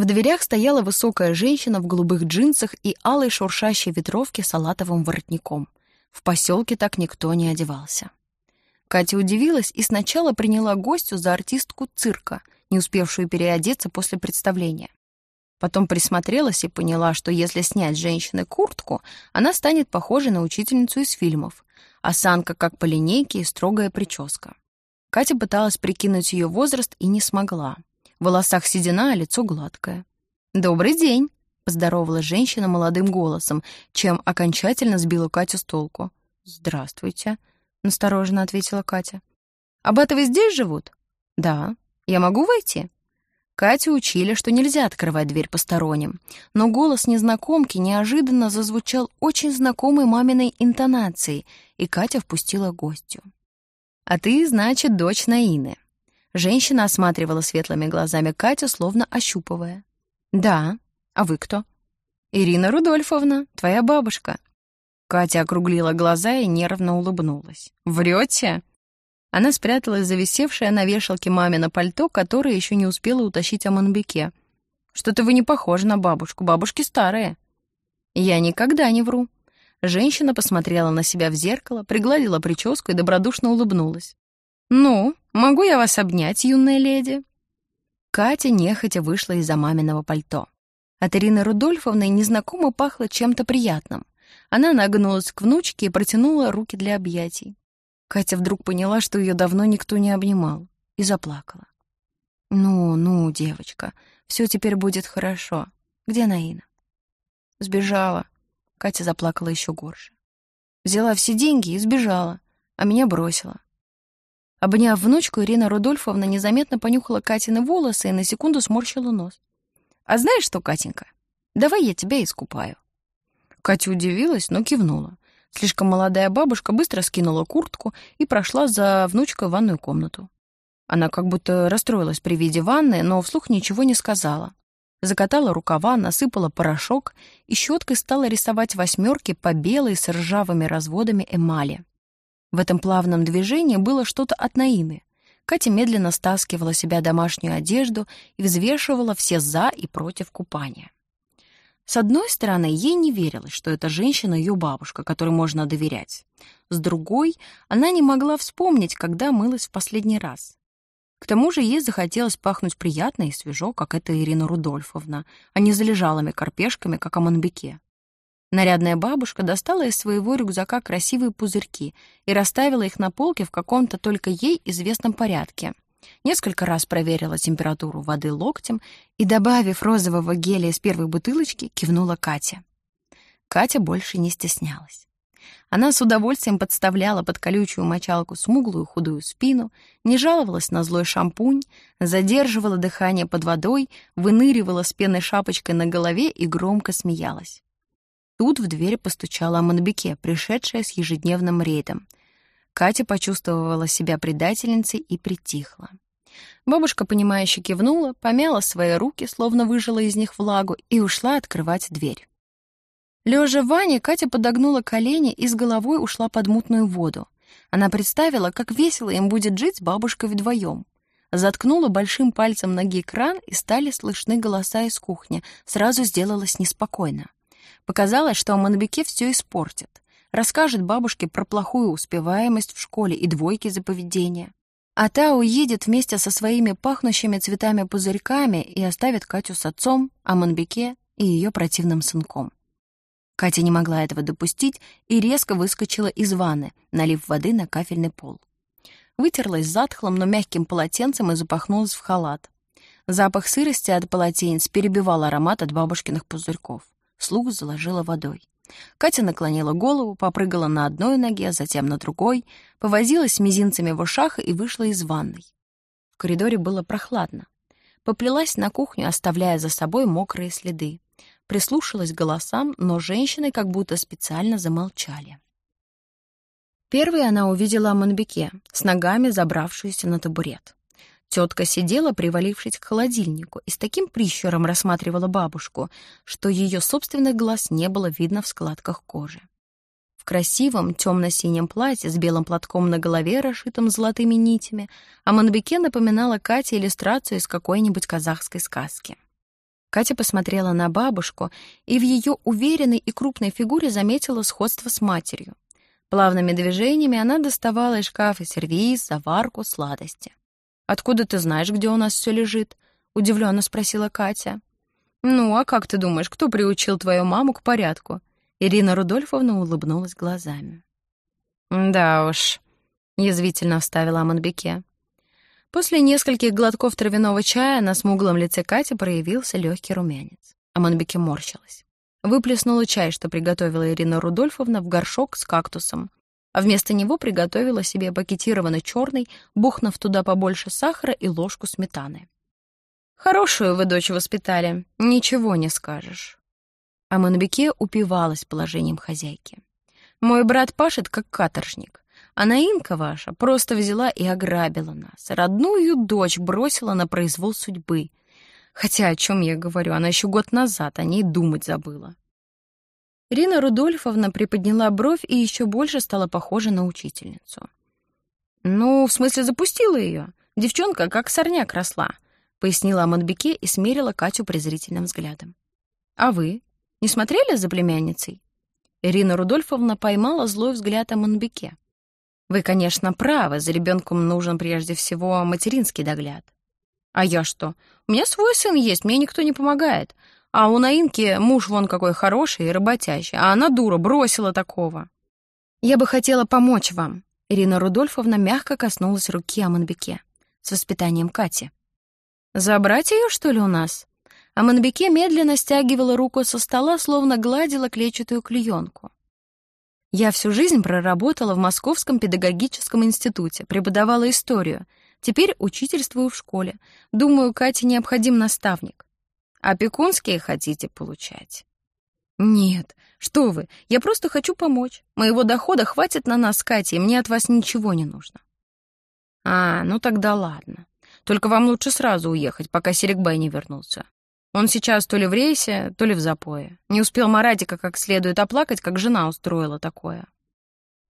В дверях стояла высокая женщина в голубых джинсах и алой шуршащей ветровке с салатовым воротником. В поселке так никто не одевался. Катя удивилась и сначала приняла гостю за артистку цирка, не успевшую переодеться после представления. Потом присмотрелась и поняла, что если снять женщины куртку, она станет похожей на учительницу из фильмов. Осанка как по линейке и строгая прическа. Катя пыталась прикинуть ее возраст и не смогла. В волосах седина, а лицо гладкое. «Добрый день!» — поздоровалась женщина молодым голосом, чем окончательно сбила Катю с толку. «Здравствуйте», — настороженно ответила Катя. «Абатовы здесь живут?» «Да. Я могу войти?» Катю учили, что нельзя открывать дверь посторонним, но голос незнакомки неожиданно зазвучал очень знакомой маминой интонацией, и Катя впустила гостью. «А ты, значит, дочь Наины». Женщина осматривала светлыми глазами Катю, словно ощупывая. «Да. А вы кто?» «Ирина Рудольфовна, твоя бабушка». Катя округлила глаза и нервно улыбнулась. «Врете?» Она спряталась за висевшее на вешалке мамино пальто, которое еще не успела утащить Аманбеке. «Что-то вы не похожи на бабушку, бабушки старые». «Я никогда не вру». Женщина посмотрела на себя в зеркало, пригладила прическу и добродушно улыбнулась. «Ну, могу я вас обнять, юная леди?» Катя нехотя вышла из-за маминого пальто. От Ирины Рудольфовны незнакомо пахло чем-то приятным. Она нагнулась к внучке и протянула руки для объятий. Катя вдруг поняла, что ее давно никто не обнимал, и заплакала. «Ну, ну, девочка, все теперь будет хорошо. Где Наина?» «Сбежала». Катя заплакала еще горше. «Взяла все деньги и сбежала, а меня бросила». Обняв внучку, Ирина Рудольфовна незаметно понюхала Катины волосы и на секунду сморщила нос. «А знаешь что, Катенька, давай я тебя искупаю». Катя удивилась, но кивнула. Слишком молодая бабушка быстро скинула куртку и прошла за внучкой в ванную комнату. Она как будто расстроилась при виде ванны, но вслух ничего не сказала. Закатала рукава, насыпала порошок и щеткой стала рисовать восьмерки по белой с ржавыми разводами эмали. В этом плавном движении было что-то от Наины. Катя медленно стаскивала себя домашнюю одежду и взвешивала все «за» и «против» купания. С одной стороны, ей не верилось, что эта женщина ее бабушка, которой можно доверять. С другой, она не могла вспомнить, когда мылась в последний раз. К тому же ей захотелось пахнуть приятно и свежо, как эта Ирина Рудольфовна, а не залежалыми корпешками, как о Монбеке. Нарядная бабушка достала из своего рюкзака красивые пузырьки и расставила их на полке в каком-то только ей известном порядке — Несколько раз проверила температуру воды локтем и, добавив розового геля из первой бутылочки, кивнула Катя. Катя больше не стеснялась. Она с удовольствием подставляла под колючую мочалку смуглую худую спину, не жаловалась на злой шампунь, задерживала дыхание под водой, выныривала с пенной шапочкой на голове и громко смеялась. Тут в дверь постучала Аманбеке, пришедшая с ежедневным рейдом — Катя почувствовала себя предательницей и притихла. Бабушка, понимающе кивнула, помяла свои руки, словно выжила из них влагу, и ушла открывать дверь. Лежа в ванне, Катя подогнула колени и с головой ушла под мутную воду. Она представила, как весело им будет жить с бабушкой вдвоем. Заткнула большим пальцем ноги кран, и стали слышны голоса из кухни. Сразу сделалось неспокойно. Показалось, что Аманбеке все испортит расскажет бабушке про плохую успеваемость в школе и двойки за поведение. А та уедет вместе со своими пахнущими цветами пузырьками и оставит Катю с отцом, Аманбеке и ее противным сынком. Катя не могла этого допустить и резко выскочила из ванны, налив воды на кафельный пол. Вытерлась затхлым, но мягким полотенцем и запахнулась в халат. Запах сырости от полотенец перебивал аромат от бабушкиных пузырьков. Слуг заложила водой. Катя наклонила голову, попрыгала на одной ноге, а затем на другой, повозилась мизинцами в ушах и вышла из ванной. В коридоре было прохладно. Поплелась на кухню, оставляя за собой мокрые следы. Прислушалась к голосам, но женщины как будто специально замолчали. Первой она увидела Аманбеке, с ногами забравшуюся на табурет. Тетка сидела, привалившись к холодильнику, и с таким прищуром рассматривала бабушку, что ее собственных глаз не было видно в складках кожи. В красивом темно-синем платье с белым платком на голове, расшитым золотыми нитями, Аманбеке напоминала Кате иллюстрацию из какой-нибудь казахской сказки. Катя посмотрела на бабушку и в ее уверенной и крупной фигуре заметила сходство с матерью. Плавными движениями она доставала из шкафа сервиз, заварку, сладости. «Откуда ты знаешь, где у нас все лежит?» — удивленно спросила Катя. «Ну, а как ты думаешь, кто приучил твою маму к порядку?» Ирина Рудольфовна улыбнулась глазами. «Да уж», — язвительно вставила Аманбеке. После нескольких глотков травяного чая на смуглом лице Кати проявился легкий румянец. Аманбеке морщилась. Выплеснула чай, что приготовила Ирина Рудольфовна, в горшок с кактусом, а вместо него приготовила себе пакетированный черный, бухнув туда побольше сахара и ложку сметаны. «Хорошую вы дочь воспитали, ничего не скажешь». А Монбеке упивалась положением хозяйки. «Мой брат пашет, как каторжник, а Наинка ваша просто взяла и ограбила нас. Родную дочь бросила на произвол судьбы. Хотя о чем я говорю, она еще год назад о ней думать забыла». Ирина Рудольфовна приподняла бровь и еще больше стала похожа на учительницу. «Ну, в смысле, запустила ее. Девчонка как сорняк росла пояснила Аманбеке и смерила Катю презрительным взглядом. «А вы? Не смотрели за племянницей?» Ирина Рудольфовна поймала злой взгляд Аманбеке. «Вы, конечно, правы, за ребенком нужен прежде всего материнский догляд. А я что? У меня свой сын есть, мне никто не помогает. А у Наинки муж вон какой хороший и работящий, а она дура, бросила такого. Я бы хотела помочь вам. Ирина Рудольфовна мягко коснулась руки Аманбеке с воспитанием Кати. Забрать ее, что ли, у нас? А Манбеке медленно стягивала руку со стола, словно гладила клетчатую клеенку. Я всю жизнь проработала в Московском педагогическом институте, преподавала историю. Теперь учительствую в школе. Думаю, Кате необходим наставник. Опекунские хотите получать? Нет, что вы, я просто хочу помочь. Моего дохода хватит на нас с Катей, мне от вас ничего не нужно. А, ну тогда ладно. Только вам лучше сразу уехать, пока Серикбай не вернулся. Он сейчас то ли в рейсе, то ли в запое. Не успел Маратика как следует оплакать, как жена устроила такое.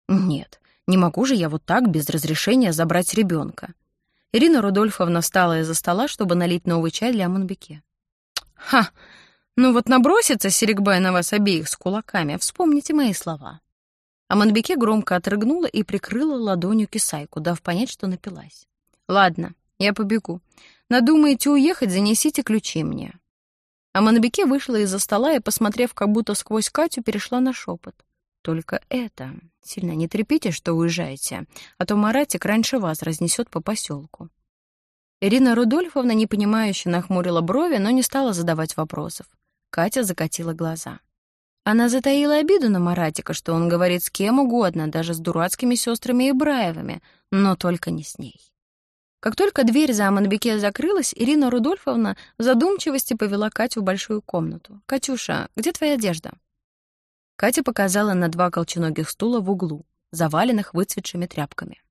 Нет, не могу же я вот так без разрешения забрать ребенка. Ирина Рудольфовна встала из-за стола, чтобы налить новый чай для Монбеке. Ха! Ну вот набросится Серикбай на вас обеих с кулаками, вспомните мои слова. А громко отрыгнула и прикрыла ладонью кисайку, дав понять, что напилась. Ладно, я побегу. Надумаете уехать, занесите ключи мне». А вышла из-за стола и, посмотрев как будто сквозь Катю, перешла на шепот. «Только это. Сильно не трепите, что уезжаете, а то Маратик раньше вас разнесет по поселку». Ирина Рудольфовна, непонимающе, нахмурила брови, но не стала задавать вопросов. Катя закатила глаза. Она затаила обиду на Маратика, что он говорит с кем угодно, даже с дурацкими сестрами Ибраевыми, но только не с ней. Как только дверь за Аманбеке закрылась, Ирина Рудольфовна в задумчивости повела Катю в большую комнату. «Катюша, где твоя одежда?» Катя показала на два колченогих стула в углу, заваленных выцветшими тряпками.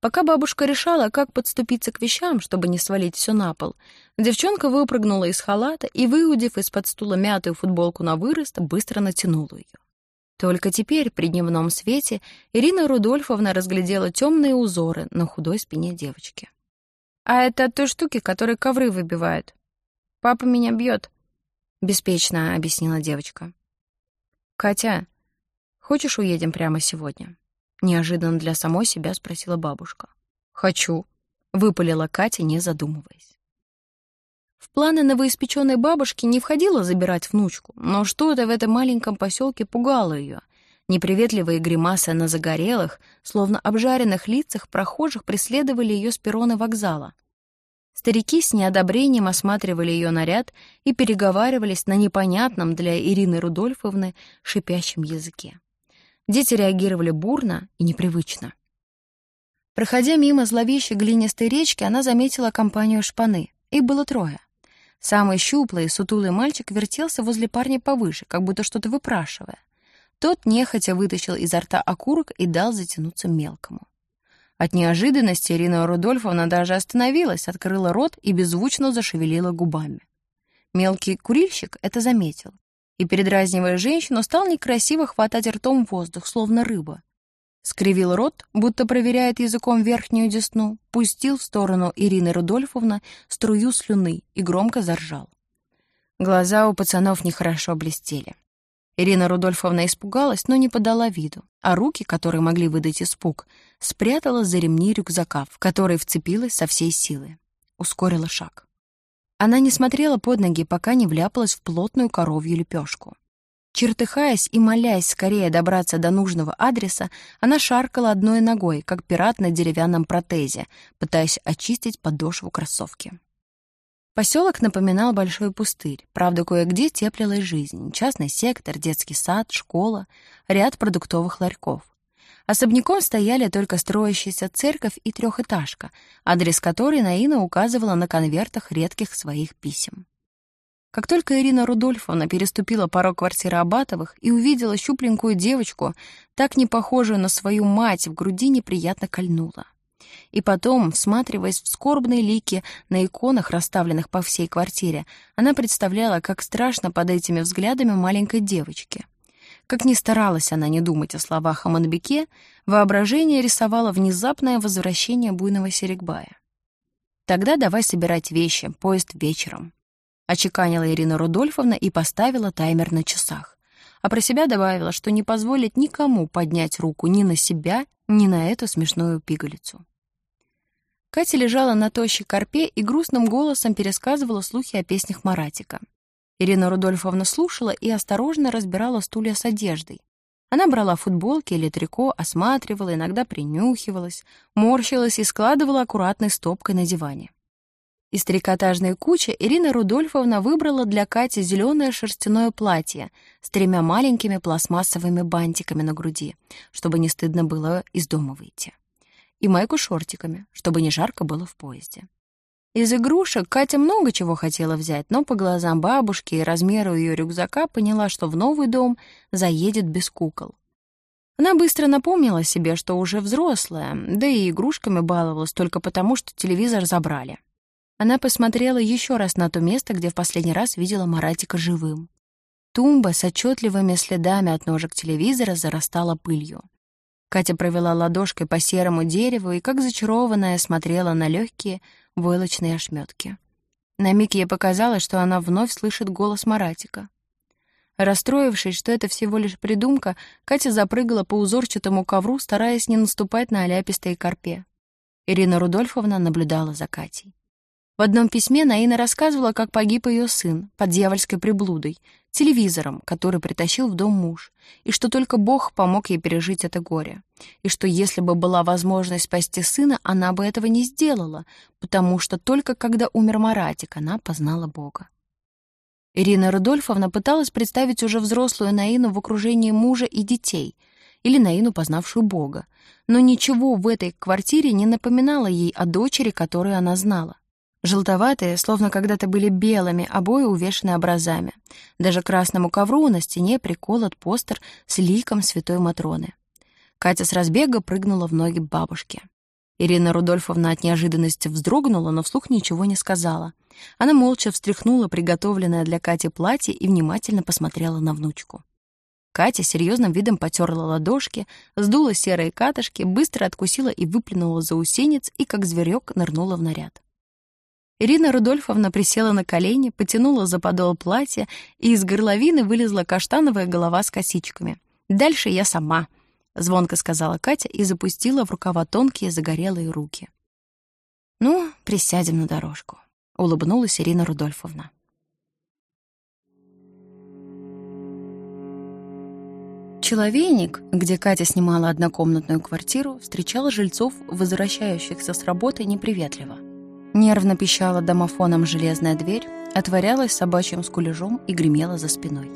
Пока бабушка решала, как подступиться к вещам, чтобы не свалить все на пол, девчонка выпрыгнула из халата и, выудив из-под стула мятую футболку на вырост, быстро натянула ее. Только теперь, при дневном свете, Ирина Рудольфовна разглядела темные узоры на худой спине девочки. «А это от той штуки, которые ковры выбивают. Папа меня бьет», — беспечно объяснила девочка. «Катя, хочешь уедем прямо сегодня?» Неожиданно для самой себя спросила бабушка. «Хочу», — выпалила Катя, не задумываясь. В планы новоиспеченной бабушки не входило забирать внучку, но что-то в этом маленьком поселке пугало ее. Неприветливые гримасы на загорелых, словно обжаренных лицах прохожих преследовали ее с перрона вокзала. Старики с неодобрением осматривали ее наряд и переговаривались на непонятном для Ирины Рудольфовны шипящем языке. Дети реагировали бурно и непривычно. Проходя мимо зловещей глинистой речки, она заметила компанию шпаны. Их было трое. Самый щуплый, сутулый мальчик вертелся возле парня повыше, как будто что-то выпрашивая. Тот нехотя вытащил изо рта окурок и дал затянуться мелкому. От неожиданности Ирина Рудольфовна даже остановилась, открыла рот и беззвучно зашевелила губами. Мелкий курильщик это заметил и, передразнивая женщину, стал некрасиво хватать ртом воздух, словно рыба. Скривил рот, будто проверяет языком верхнюю десну, пустил в сторону Ирины Рудольфовны струю слюны и громко заржал. Глаза у пацанов нехорошо блестели. Ирина Рудольфовна испугалась, но не подала виду, а руки, которые могли выдать испуг, спрятала за ремни рюкзака, в который вцепилась со всей силы. Ускорила шаг. Она не смотрела под ноги, пока не вляпалась в плотную коровью лепешку. Чертыхаясь и молясь скорее добраться до нужного адреса, она шаркала одной ногой, как пират на деревянном протезе, пытаясь очистить подошву кроссовки. Поселок напоминал большой пустырь, правда, кое-где теплилась жизнь. Частный сектор, детский сад, школа, ряд продуктовых ларьков. Особняком стояли только строящаяся церковь и трехэтажка, адрес которой Наина указывала на конвертах редких своих писем. Как только Ирина Рудольфовна переступила порог квартиры Абатовых и увидела щупленькую девочку, так не похожую на свою мать, в груди неприятно кольнула. И потом, всматриваясь в скорбные лики на иконах, расставленных по всей квартире, она представляла, как страшно под этими взглядами маленькой девочки. Как ни старалась она не думать о словах о Манбеке, воображение рисовало внезапное возвращение буйного Серегбая. «Тогда давай собирать вещи, поезд вечером», — очеканила Ирина Рудольфовна и поставила таймер на часах. А про себя добавила, что не позволит никому поднять руку ни на себя, ни на эту смешную пигалицу. Катя лежала на тощей корпе и грустным голосом пересказывала слухи о песнях Маратика. Ирина Рудольфовна слушала и осторожно разбирала стулья с одеждой. Она брала футболки или трико, осматривала, иногда принюхивалась, морщилась и складывала аккуратной стопкой на диване. Из трикотажной кучи Ирина Рудольфовна выбрала для Кати зеленое шерстяное платье с тремя маленькими пластмассовыми бантиками на груди, чтобы не стыдно было из дома выйти, и майку шортиками, чтобы не жарко было в поезде. Из игрушек Катя много чего хотела взять, но по глазам бабушки и размеру ее рюкзака поняла, что в новый дом заедет без кукол. Она быстро напомнила себе, что уже взрослая, да и игрушками баловалась только потому, что телевизор забрали. Она посмотрела еще раз на то место, где в последний раз видела Маратика живым. Тумба с отчетливыми следами от ножек телевизора зарастала пылью. Катя провела ладошкой по серому дереву и, как зачарованная, смотрела на легкие, войлочные ошметки. На миг ей показалось, что она вновь слышит голос Маратика. Расстроившись, что это всего лишь придумка, Катя запрыгала по узорчатому ковру, стараясь не наступать на оляпистые корпе. Ирина Рудольфовна наблюдала за Катей. В одном письме Наина рассказывала, как погиб ее сын под дьявольской приблудой, телевизором, который притащил в дом муж, и что только Бог помог ей пережить это горе, и что если бы была возможность спасти сына, она бы этого не сделала, потому что только когда умер Маратик, она познала Бога. Ирина Рудольфовна пыталась представить уже взрослую Наину в окружении мужа и детей, или Наину, познавшую Бога, но ничего в этой квартире не напоминало ей о дочери, которую она знала. Желтоватые, словно когда-то были белыми, обои увешаны образами. Даже красному ковру на стене приколот постер с ликом святой Матроны. Катя с разбега прыгнула в ноги бабушки. Ирина Рудольфовна от неожиданности вздрогнула, но вслух ничего не сказала. Она молча встряхнула приготовленное для Кати платье и внимательно посмотрела на внучку. Катя серьезным видом потерла ладошки, сдула серые катышки, быстро откусила и выплюнула заусенец и, как зверек, нырнула в наряд. Ирина Рудольфовна присела на колени, потянула за подол платья, и из горловины вылезла каштановая голова с косичками. «Дальше я сама», — звонко сказала Катя и запустила в рукава тонкие загорелые руки. «Ну, присядем на дорожку», — улыбнулась Ирина Рудольфовна. Человейник, где Катя снимала однокомнатную квартиру, встречал жильцов, возвращающихся с работы, неприветливо. Нервно пищала домофоном железная дверь, отворялась собачьим скулежом и гремела за спиной.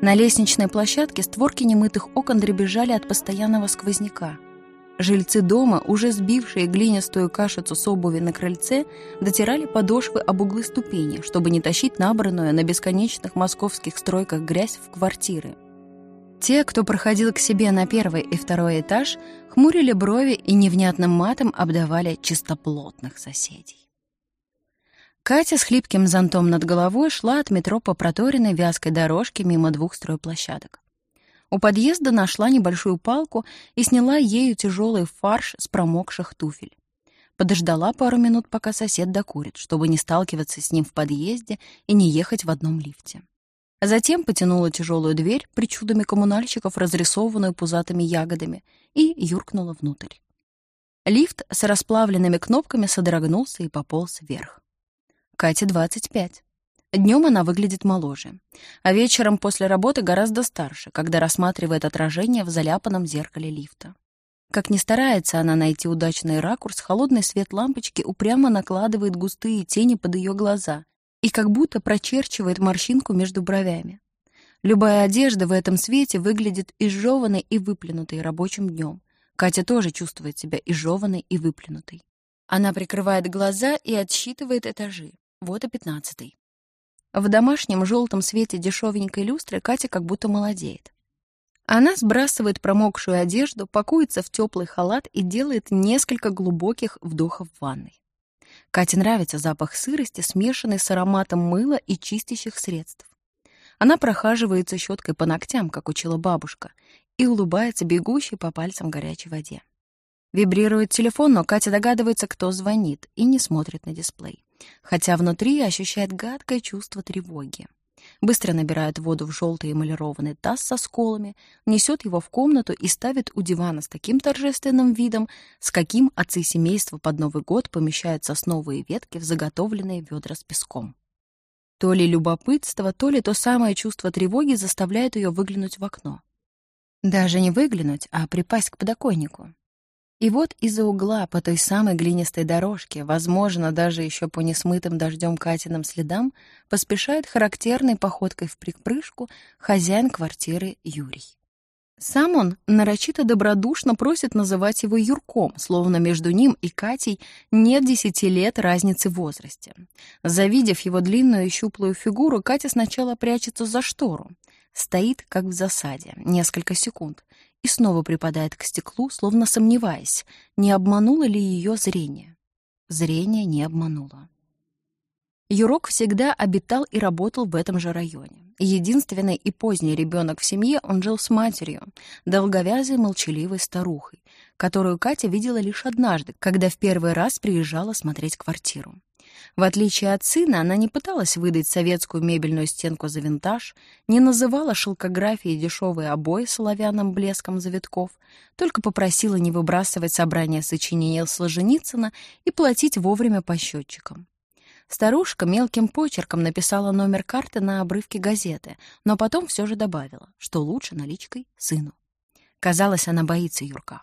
На лестничной площадке створки немытых окон дребезжали от постоянного сквозняка. Жильцы дома, уже сбившие глинистую кашицу с обуви на крыльце, дотирали подошвы об углы ступени, чтобы не тащить набранную на бесконечных московских стройках грязь в квартиры. Те, кто проходил к себе на первый и второй этаж, хмурили брови и невнятным матом обдавали чистоплотных соседей. Катя с хлипким зонтом над головой шла от метро по проторенной вязкой дорожке мимо двух стройплощадок. У подъезда нашла небольшую палку и сняла ею тяжелый фарш с промокших туфель. Подождала пару минут, пока сосед докурит, чтобы не сталкиваться с ним в подъезде и не ехать в одном лифте. Затем потянула тяжелую дверь, причудами коммунальщиков, разрисованную пузатыми ягодами, и юркнула внутрь. Лифт с расплавленными кнопками содрогнулся и пополз вверх. Кате 25. Днем она выглядит моложе, а вечером после работы гораздо старше, когда рассматривает отражение в заляпанном зеркале лифта. Как ни старается она найти удачный ракурс, холодный свет лампочки упрямо накладывает густые тени под ее глаза и как будто прочерчивает морщинку между бровями. Любая одежда в этом свете выглядит изжеванной и выплюнутой рабочим днем. Катя тоже чувствует себя изжеванной и выплюнутой. Она прикрывает глаза и отсчитывает этажи. Вот и пятнадцатый. В домашнем желтом свете дешевенькой люстры Катя как будто молодеет. Она сбрасывает промокшую одежду, пакуется в теплый халат и делает несколько глубоких вдохов в ванной. Кате нравится запах сырости, смешанный с ароматом мыла и чистящих средств. Она прохаживается щеткой по ногтям, как учила бабушка, и улыбается бегущей по пальцам горячей воде. Вибрирует телефон, но Катя догадывается, кто звонит, и не смотрит на дисплей хотя внутри ощущает гадкое чувство тревоги. Быстро набирает воду в желтый эмалированный таз со сколами, несет его в комнату и ставит у дивана с таким торжественным видом, с каким отцы семейства под Новый год помещают сосновые ветки в заготовленные ведра с песком. То ли любопытство, то ли то самое чувство тревоги заставляет ее выглянуть в окно. Даже не выглянуть, а припасть к подоконнику. И вот из-за угла по той самой глинистой дорожке, возможно, даже еще по несмытым дождем Катиным следам, поспешает характерной походкой в припрыжку хозяин квартиры Юрий. Сам он нарочито добродушно просит называть его Юрком, словно между ним и Катей нет десяти лет разницы в возрасте. Завидев его длинную и щуплую фигуру, Катя сначала прячется за штору, стоит, как в засаде, несколько секунд, и снова припадает к стеклу, словно сомневаясь, не обмануло ли ее зрение. Зрение не обмануло. Юрок всегда обитал и работал в этом же районе. Единственный и поздний ребенок в семье, он жил с матерью, долговязой молчаливой старухой, которую Катя видела лишь однажды, когда в первый раз приезжала смотреть квартиру. В отличие от сына, она не пыталась выдать советскую мебельную стенку за винтаж, не называла шелкографией дешевые обои с оловянным блеском завитков, только попросила не выбрасывать собрание сочинений Солженицына и платить вовремя по счетчикам. Старушка мелким почерком написала номер карты на обрывке газеты, но потом все же добавила, что лучше наличкой сыну. Казалось, она боится Юрка.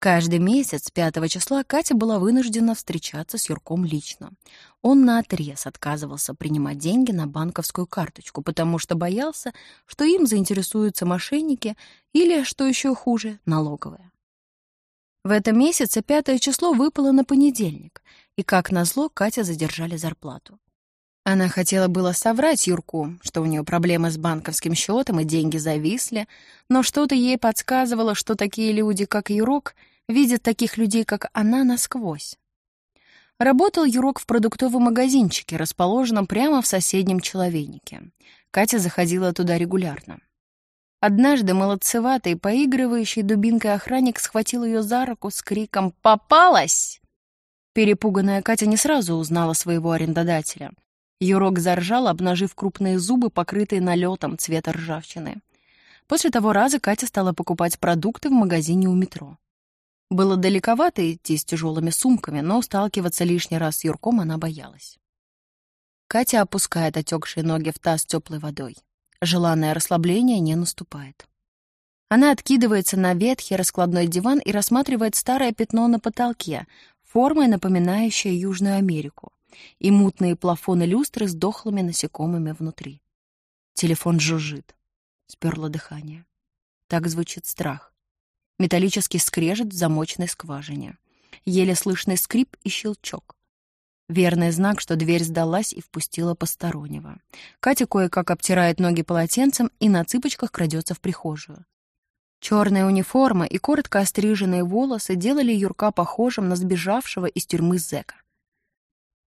Каждый месяц 5 числа Катя была вынуждена встречаться с Юрком лично. Он наотрез отказывался принимать деньги на банковскую карточку, потому что боялся, что им заинтересуются мошенники или, что еще хуже, налоговая. В этом месяце пятое число выпало на понедельник, и, как назло, Катя задержали зарплату. Она хотела было соврать Юрку, что у нее проблемы с банковским счетом и деньги зависли, но что-то ей подсказывало, что такие люди, как Юрок, видят таких людей, как она, насквозь. Работал Юрок в продуктовом магазинчике, расположенном прямо в соседнем человейнике. Катя заходила туда регулярно. Однажды молодцеватый, поигрывающий дубинкой охранник схватил ее за руку с криком «Попалась!». Перепуганная Катя не сразу узнала своего арендодателя. Юрок заржал, обнажив крупные зубы, покрытые налетом цвета ржавчины. После того раза Катя стала покупать продукты в магазине у метро. Было далековато идти с тяжелыми сумками, но сталкиваться лишний раз с Юрком она боялась. Катя опускает отекшие ноги в таз теплой водой. Желанное расслабление не наступает. Она откидывается на ветхий раскладной диван и рассматривает старое пятно на потолке, формой напоминающее Южную Америку, и мутные плафоны люстры с дохлыми насекомыми внутри. Телефон жужжит. Сперло дыхание. Так звучит страх металлический скрежет в замочной скважине, еле слышный скрип и щелчок. Верный знак, что дверь сдалась и впустила постороннего. Катя кое-как обтирает ноги полотенцем и на цыпочках крадется в прихожую. Черная униформа и коротко остриженные волосы делали Юрка похожим на сбежавшего из тюрьмы зэка.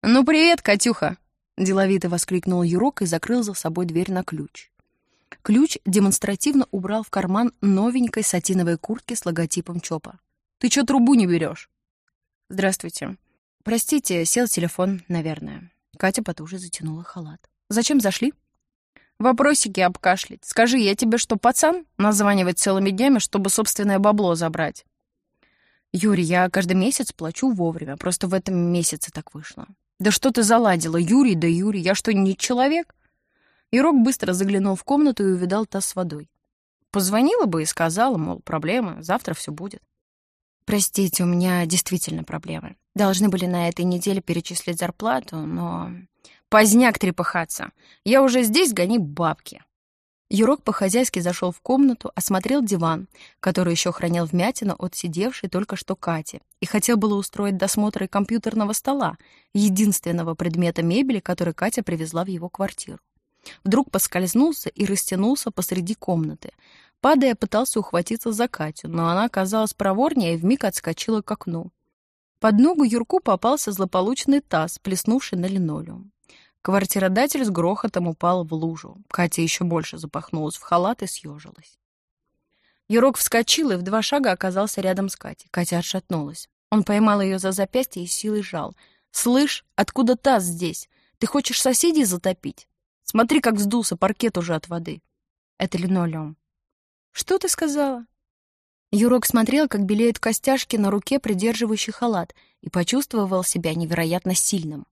«Ну, привет, Катюха!» — деловито воскликнул Юрок и закрыл за собой дверь на ключ. Ключ демонстративно убрал в карман новенькой сатиновой куртки с логотипом ЧОПа. «Ты чё трубу не берешь? Здравствуйте. Простите, сел телефон, наверное. Катя потуже затянула халат. Зачем зашли? Вопросики обкашлять. Скажи, я тебе что, пацан? Названивать целыми днями, чтобы собственное бабло забрать. Юрий, я каждый месяц плачу вовремя. Просто в этом месяце так вышло. Да что ты заладила? Юрий, да Юрий, я что, не человек? Ирок быстро заглянул в комнату и увидал таз с водой. Позвонила бы и сказала, мол, проблемы, завтра все будет. Простите, у меня действительно проблемы. Должны были на этой неделе перечислить зарплату, но... Поздняк трепыхаться. Я уже здесь, гони бабки. Юрок по-хозяйски зашел в комнату, осмотрел диван, который еще хранил вмятину от сидевшей только что Кати, и хотел было устроить досмотр и компьютерного стола, единственного предмета мебели, который Катя привезла в его квартиру. Вдруг поскользнулся и растянулся посреди комнаты. Падая, пытался ухватиться за Катю, но она оказалась проворнее и вмиг отскочила к окну. Под ногу Юрку попался злополучный таз, плеснувший на линолеум. Квартиродатель с грохотом упал в лужу. Катя еще больше запахнулась в халат и съежилась. Юрок вскочил и в два шага оказался рядом с Катей. Катя отшатнулась. Он поймал ее за запястье и силой жал. «Слышь, откуда таз здесь? Ты хочешь соседей затопить? Смотри, как вздулся паркет уже от воды. Это линолеум. Что ты сказала? Юрок смотрел, как белеют костяшки на руке, придерживающий халат, и почувствовал себя невероятно сильным.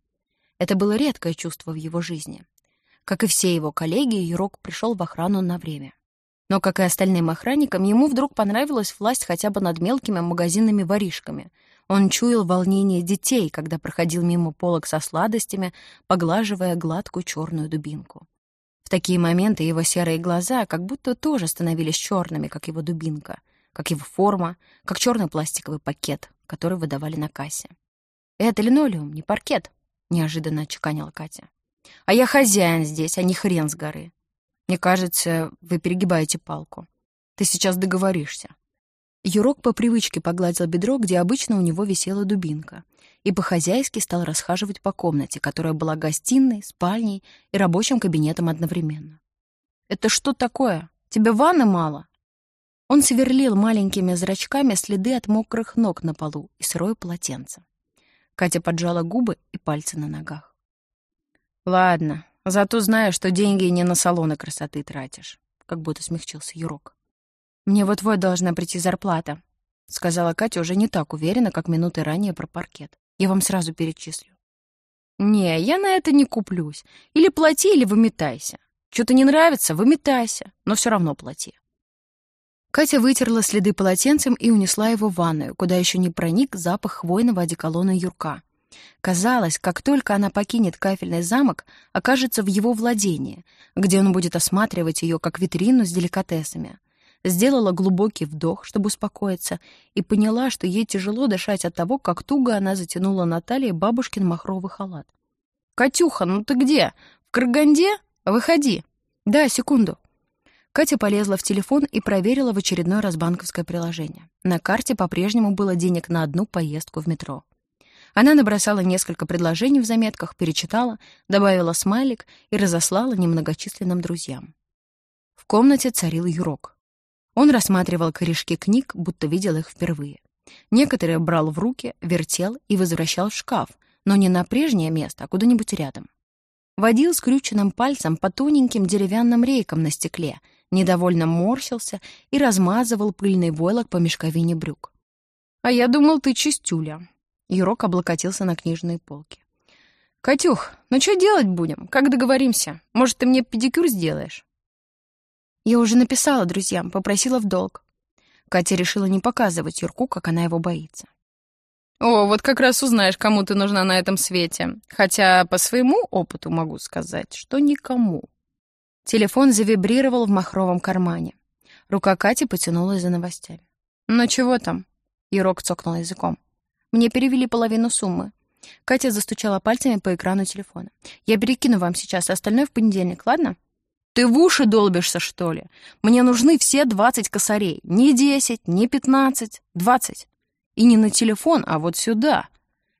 Это было редкое чувство в его жизни. Как и все его коллеги, Юрок пришел в охрану на время. Но, как и остальным охранникам, ему вдруг понравилась власть хотя бы над мелкими магазинными воришками — он чуял волнение детей, когда проходил мимо полок со сладостями, поглаживая гладкую черную дубинку. В такие моменты его серые глаза как будто тоже становились черными, как его дубинка, как его форма, как черный пластиковый пакет, который выдавали на кассе. «Это линолеум, не паркет», — неожиданно отчеканила Катя. «А я хозяин здесь, а не хрен с горы. Мне кажется, вы перегибаете палку. Ты сейчас договоришься. Юрок по привычке погладил бедро, где обычно у него висела дубинка, и по-хозяйски стал расхаживать по комнате, которая была гостиной, спальней и рабочим кабинетом одновременно. «Это что такое? Тебе ванны мало?» Он сверлил маленькими зрачками следы от мокрых ног на полу и сырое полотенце. Катя поджала губы и пальцы на ногах. «Ладно, зато знаю, что деньги не на салоны красоты тратишь», — как будто смягчился Юрок. «Мне вот-вот должна прийти зарплата», — сказала Катя уже не так уверенно, как минуты ранее про паркет. «Я вам сразу перечислю». «Не, я на это не куплюсь. Или плати, или выметайся. Что-то не нравится — выметайся, но все равно плати». Катя вытерла следы полотенцем и унесла его в ванную, куда еще не проник запах хвойного одеколона Юрка. Казалось, как только она покинет кафельный замок, окажется в его владении, где он будет осматривать ее как витрину с деликатесами сделала глубокий вдох, чтобы успокоиться, и поняла, что ей тяжело дышать от того, как туго она затянула на талии бабушкин махровый халат. «Катюха, ну ты где? В Караганде? Выходи!» «Да, секунду». Катя полезла в телефон и проверила в очередной раз банковское приложение. На карте по-прежнему было денег на одну поездку в метро. Она набросала несколько предложений в заметках, перечитала, добавила смайлик и разослала немногочисленным друзьям. В комнате царил юрок. Он рассматривал корешки книг, будто видел их впервые. Некоторые брал в руки, вертел и возвращал в шкаф, но не на прежнее место, а куда-нибудь рядом. Водил скрюченным пальцем по тоненьким деревянным рейкам на стекле, недовольно морщился и размазывал пыльный войлок по мешковине брюк. «А я думал, ты чистюля». Юрок облокотился на книжные полки. «Катюх, ну что делать будем? Как договоримся? Может, ты мне педикюр сделаешь?» Я уже написала друзьям, попросила в долг. Катя решила не показывать Юрку, как она его боится. «О, вот как раз узнаешь, кому ты нужна на этом свете. Хотя по своему опыту могу сказать, что никому». Телефон завибрировал в махровом кармане. Рука Кати потянулась за новостями. «Ну чего там?» Юрок цокнул языком. «Мне перевели половину суммы». Катя застучала пальцами по экрану телефона. «Я перекину вам сейчас, остальное в понедельник, ладно?» Ты в уши долбишься, что ли? Мне нужны все двадцать косарей. Не десять, не пятнадцать, двадцать. И не на телефон, а вот сюда.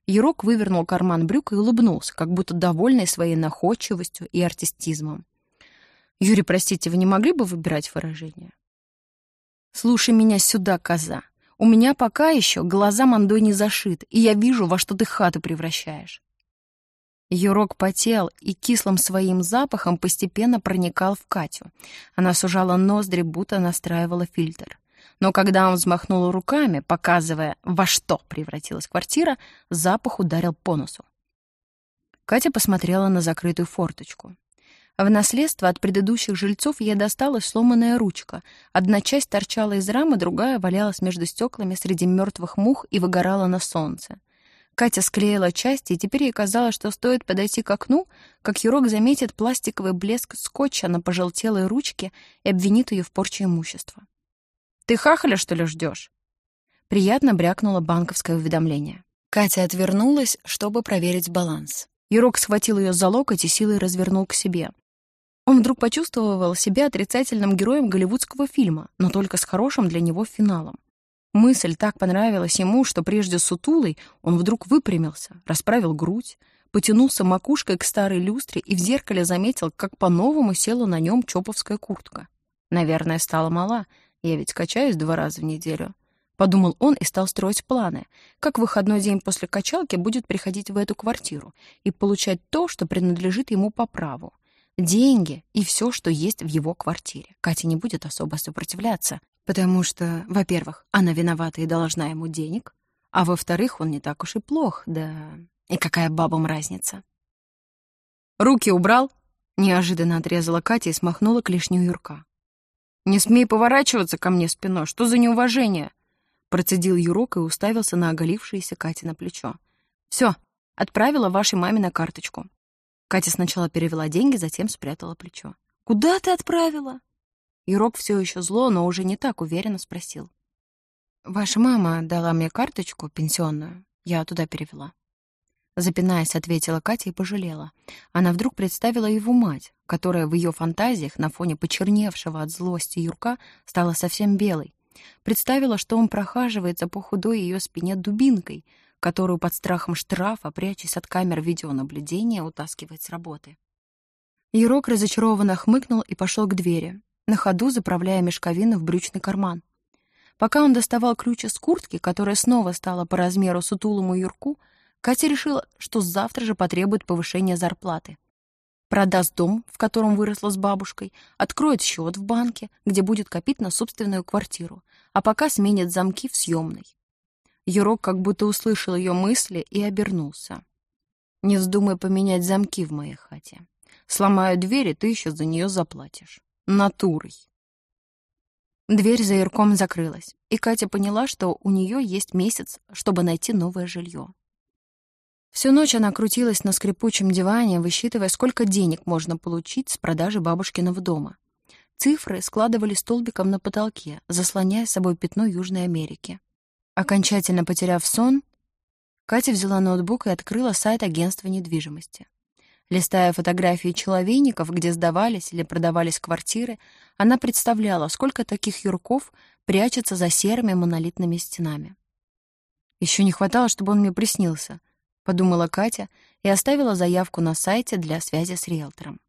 Ерок вывернул карман брюк и улыбнулся, как будто довольный своей находчивостью и артистизмом. «Юрий, простите, вы не могли бы выбирать выражение?» «Слушай меня сюда, коза. У меня пока еще глаза мандой не зашит, и я вижу, во что ты хату превращаешь. Юрок потел и кислым своим запахом постепенно проникал в Катю. Она сужала ноздри, будто настраивала фильтр. Но когда он взмахнул руками, показывая, во что превратилась квартира, запах ударил по носу. Катя посмотрела на закрытую форточку. В наследство от предыдущих жильцов ей досталась сломанная ручка. Одна часть торчала из рамы, другая валялась между стеклами среди мертвых мух и выгорала на солнце. Катя склеила части, и теперь ей казалось, что стоит подойти к окну, как Юрок заметит пластиковый блеск скотча на пожелтелой ручке и обвинит ее в порче имущества. «Ты хахаля, что ли, ждешь?» Приятно брякнуло банковское уведомление. Катя отвернулась, чтобы проверить баланс. Юрок схватил ее за локоть и силой развернул к себе. Он вдруг почувствовал себя отрицательным героем голливудского фильма, но только с хорошим для него финалом. Мысль так понравилась ему, что прежде сутулый он вдруг выпрямился, расправил грудь, потянулся макушкой к старой люстре и в зеркале заметил, как по-новому села на нем чоповская куртка. Наверное, стала мала, я ведь качаюсь два раза в неделю. Подумал он и стал строить планы, как выходной день после качалки будет приходить в эту квартиру и получать то, что принадлежит ему по праву — деньги и все, что есть в его квартире. Катя не будет особо сопротивляться, потому что, во-первых, она виновата и должна ему денег, а во-вторых, он не так уж и плох, да и какая бабам разница. «Руки убрал?» — неожиданно отрезала Катя и смахнула клешню Юрка. «Не смей поворачиваться ко мне спиной, что за неуважение?» Процедил Юрок и уставился на оголившееся Кате на плечо. «Все, отправила вашей маме на карточку. Катя сначала перевела деньги, затем спрятала плечо. «Куда ты отправила?» Юрок все еще зло, но уже не так уверенно спросил. «Ваша мама дала мне карточку пенсионную. Я туда перевела». Запинаясь, ответила Катя и пожалела. Она вдруг представила его мать, которая в ее фантазиях на фоне почерневшего от злости Юрка стала совсем белой. Представила, что он прохаживается по худой ее спине дубинкой, которую под страхом штрафа, прячась от камер видеонаблюдения, утаскивает с работы. Ерок разочарованно хмыкнул и пошел к двери, на ходу заправляя мешковину в брючный карман. Пока он доставал ключ из куртки, которая снова стала по размеру сутулому Юрку, Катя решила, что завтра же потребует повышения зарплаты. Продаст дом, в котором выросла с бабушкой, откроет счет в банке, где будет копить на собственную квартиру, а пока сменит замки в съемной. Юрок как будто услышал ее мысли и обернулся. «Не вздумай поменять замки в моей хате. Сломаю дверь, и ты еще за нее заплатишь. Натурой». Дверь за Юрком закрылась, и Катя поняла, что у нее есть месяц, чтобы найти новое жилье. Всю ночь она крутилась на скрипучем диване, высчитывая, сколько денег можно получить с продажи бабушкиного дома. Цифры складывали столбиком на потолке, заслоняя собой пятно Южной Америки. Окончательно потеряв сон, Катя взяла ноутбук и открыла сайт агентства недвижимости. Листая фотографии человейников, где сдавались или продавались квартиры, она представляла, сколько таких юрков прячется за серыми монолитными стенами. «Еще не хватало, чтобы он мне приснился», — подумала Катя и оставила заявку на сайте для связи с риэлтором.